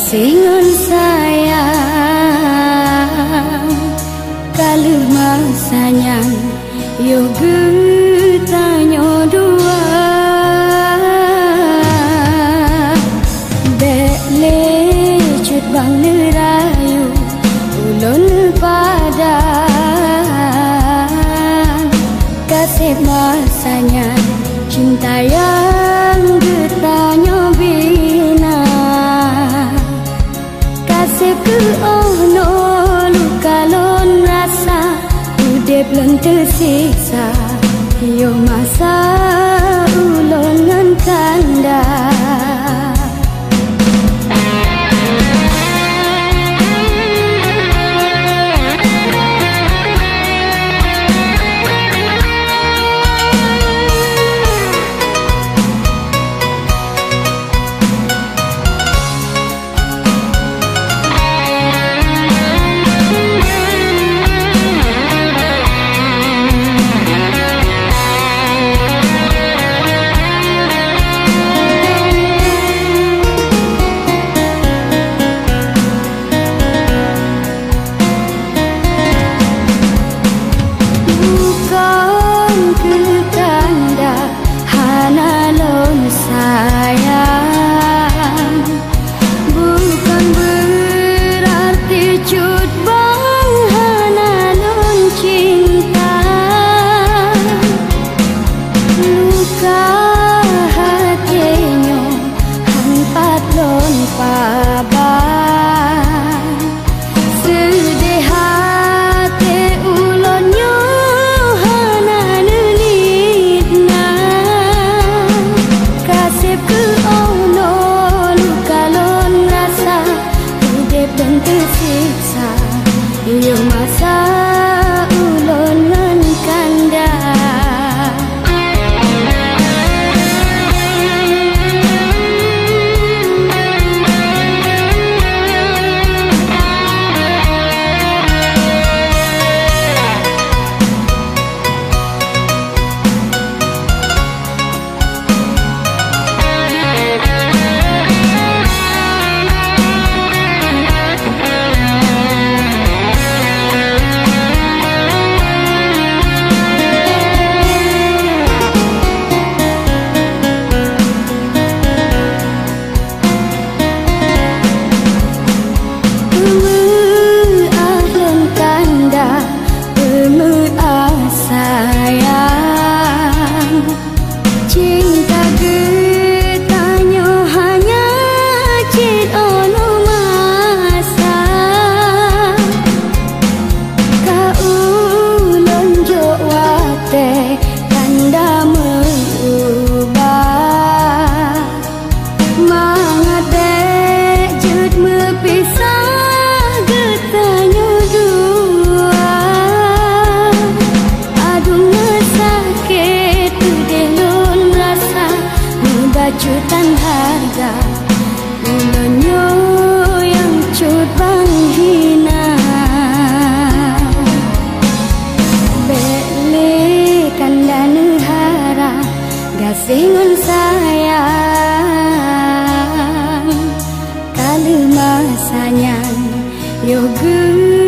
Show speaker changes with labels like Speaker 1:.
Speaker 1: gasingan sayang kalau masanya yo tanya dua. Bele cut bang nerayu ulun pada kasih masanya cinta yang ร้อนฝ่า mengharapkan harga. Dunia yang cut panghina Belekan dan hara Gasingun sayang Kalimah à. sanyang Yogur